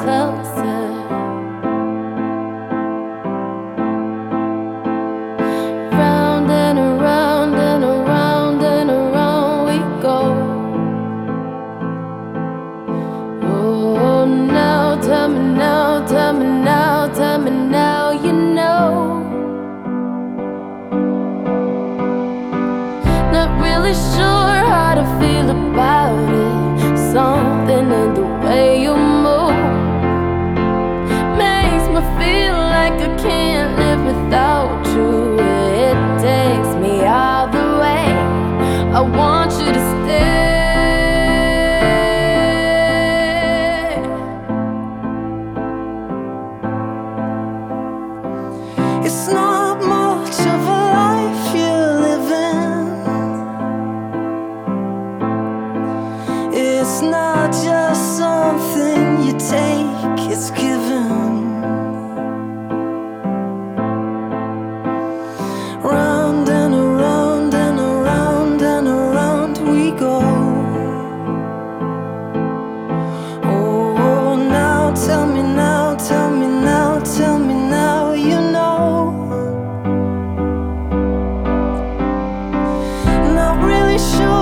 closer. Round and around and around and around we go. Oh, now now, now, now, you know. Not really sure how to feel about it. It's given. Round and around and around and around we go. Oh, now tell me now, tell me now, tell me now, you know. Not really sure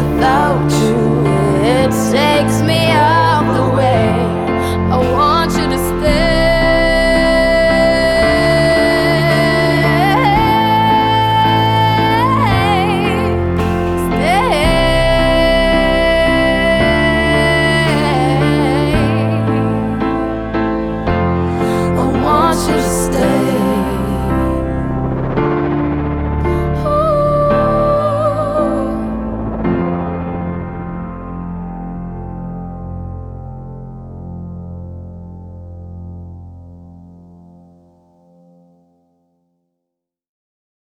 Without you. It takes me